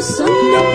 some